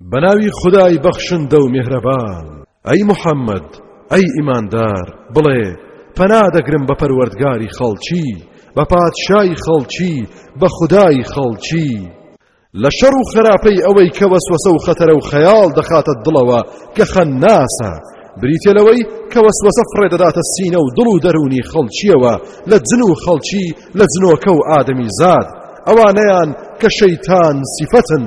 بەناوی خودای بەخشندە و میهرەبان ئەی محەممەد ئەی ئیماندار بڵێ پەنا دەگرم بە پەروەردگاری خەڵکی بە پادشای خەڵکی بە خودای خەڵکی لە شەڕ و خراپەی ئەوەی کە وەسوەسە و خەتەرە و خەیاڵ دەخاتە دڵەوە کە خەنناسە بریتە لەوەی کە وەسوەسە فڕێ دەداتە سینە و دڵ و دەروونی خەڵکیەوە لە جن و خەڵکی لە جنۆکە و ئادەمی زاد ئەوانەیان کە شەیتان سیفەتن